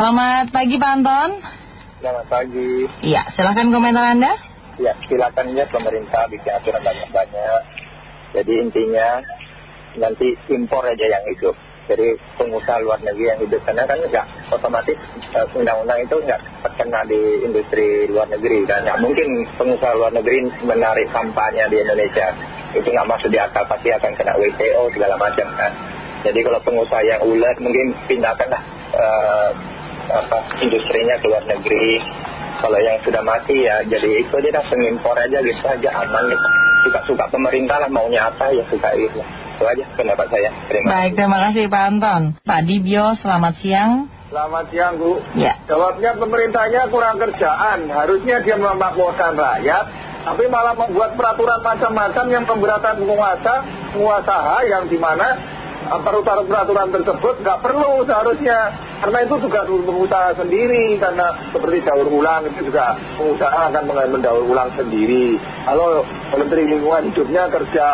Selamat pagi Pak Anton. Selamat pagi. Iya, silahkan komentar Anda. Ya, silakan ya pemerintah bikin aturan banyak-banyak. Jadi intinya nanti impor aja yang hidup. Jadi pengusaha luar negeri yang hidup sana kan nggak otomatis eh, undang-undang itu nggak terkena di industri luar negeri dan nggak mungkin pengusaha luar negeri menarik sampahnya di Indonesia itu nggak masuk di akal pasti akan kena WTO segala macam kan. Jadi kalau pengusaha yang ulet mungkin pindahkanlah uh, apa industrinya ke luar negeri. Kalau yang sudah mati ya jadi itu dia dah pengimpor aja gitu aja aman gitu. Suka-suka pemerintah lah maunya apa ya suka itu. Itu aja pendapat saya. Terima Baik, terima kasih Pak Anton. Pak Dibio, selamat siang. Selamat siang Bu. Ya. Jawabnya pemerintahnya kurang kerjaan. Harusnya dia memakmurkan rakyat. Tapi malah membuat peraturan macam-macam yang pemberatan penguasa, pengusaha yang di mana peraturan-peraturan tersebut nggak perlu seharusnya. Karena itu juga pengusaha sendiri. Karena seperti daur ulang itu juga pengusaha akan mendaur ulang sendiri. Kalau Menteri Lingkungan Hidupnya kerja.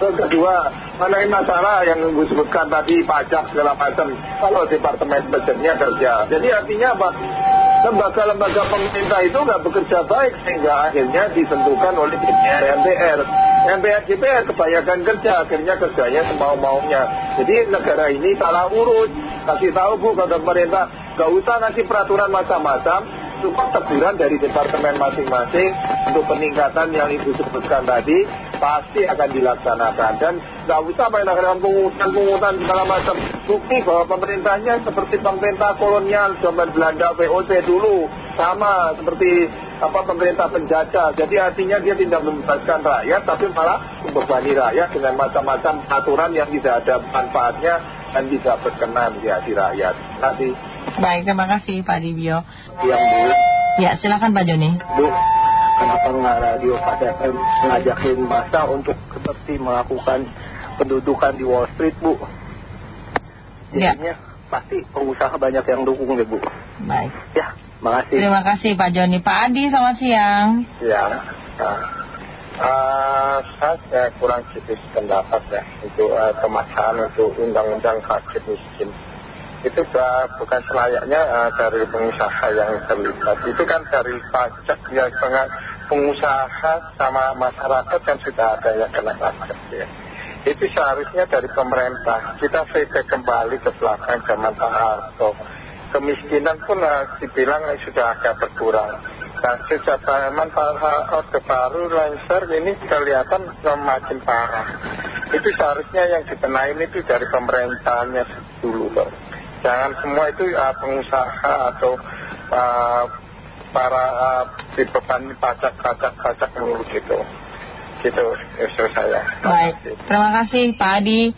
Terus kedua, mengenai masalah yang disebutkan tadi pajak segala macam. Kalau Departemen Pajaknya kerja. Jadi artinya apa? Lembaga-lembaga pemerintah itu nggak bekerja baik sehingga akhirnya ditentukan oleh DPR, MPR. MPR, DPR kebanyakan kerja, akhirnya kerjanya semau-maunya. Jadi negara ini salah urus. Kasih tahu Bu ke pemerintah, nggak usah ngasih peraturan macam-macam cukup teguran dari departemen masing-masing untuk peningkatan yang ibu sebutkan tadi pasti akan dilaksanakan dan nggak usah melakukan pungutan-pungutan segala macam bukti bahwa pemerintahnya seperti pemerintah kolonial zaman Belanda VOC dulu sama seperti apa pemerintah penjajah jadi artinya dia tidak membebaskan rakyat tapi malah membebani rakyat dengan macam-macam aturan yang tidak ada manfaatnya dan tidak berkenan di hati rakyat. Terima kasih. Baik, terima kasih Pak Dibio. Bu. Ya, silakan Pak Joni. Bu, kenapa nggak radio pada ngajakin masa untuk seperti melakukan pendudukan di Wall Street, Bu? Ya. Jadinya pasti pengusaha banyak yang dukung deh, Bu. Baik. Ya, makasih. Terima kasih Pak Joni. Pak Adi, selamat siang. Ya, nah, uh, saya kurang kritis pendapat ya untuk uh, pemasangan untuk undang-undang fakir miskin. Itu uh, bukan selayaknya uh, dari pengusaha yang terlibat. Itu kan dari pajak ya pengusaha sama masyarakat kan sudah ada yang kena pajak ya. Itu seharusnya dari pemerintah. Kita feedback kembali ke belakang zaman Pak Harto. Kemiskinan pun dibilang sudah agak berkurang. Nah, sejak zaman Pak Orde Baru Lengser ini kelihatan semakin parah. Itu seharusnya yang dikenain itu dari pemerintahnya dulu. Pak. Jangan semua itu uh, pengusaha atau uh, para uh, dibebani pajak-pajak-pajak dulu gitu. Gitu, itu saya. Baik, terima kasih Pak Adi.